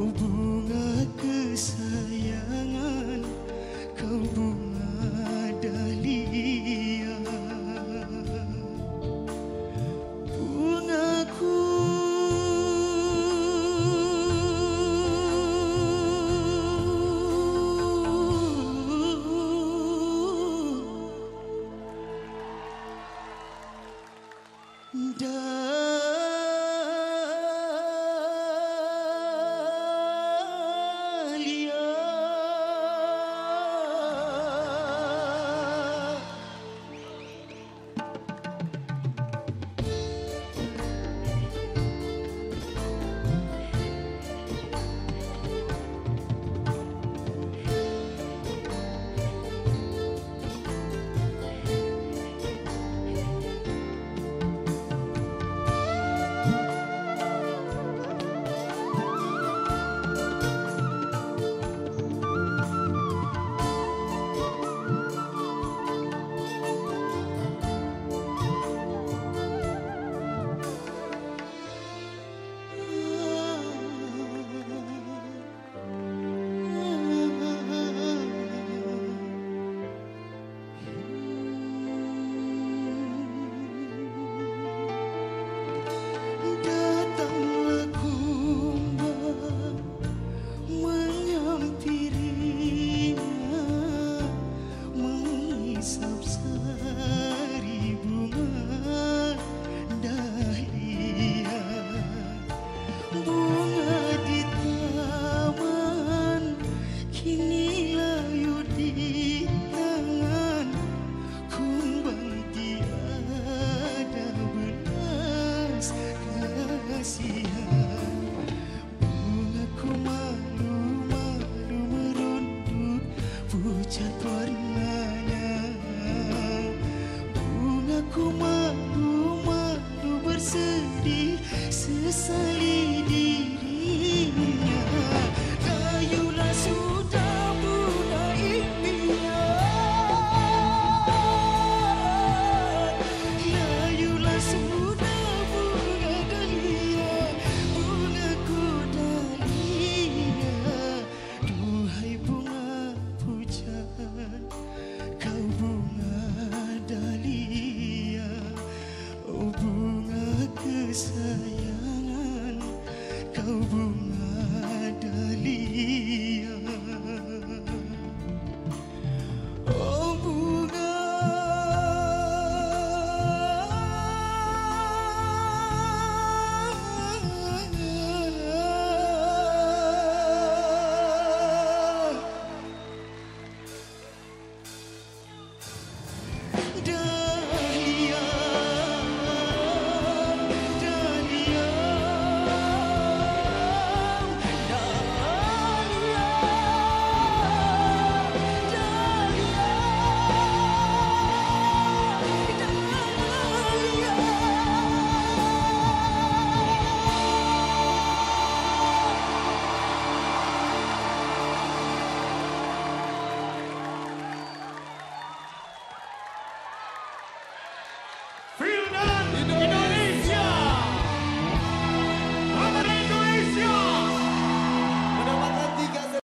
oh bunga kesayangan kau bunga kau bunga